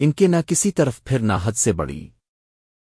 ان کے نہ کسی طرف پھر نہ حد سے بڑی۔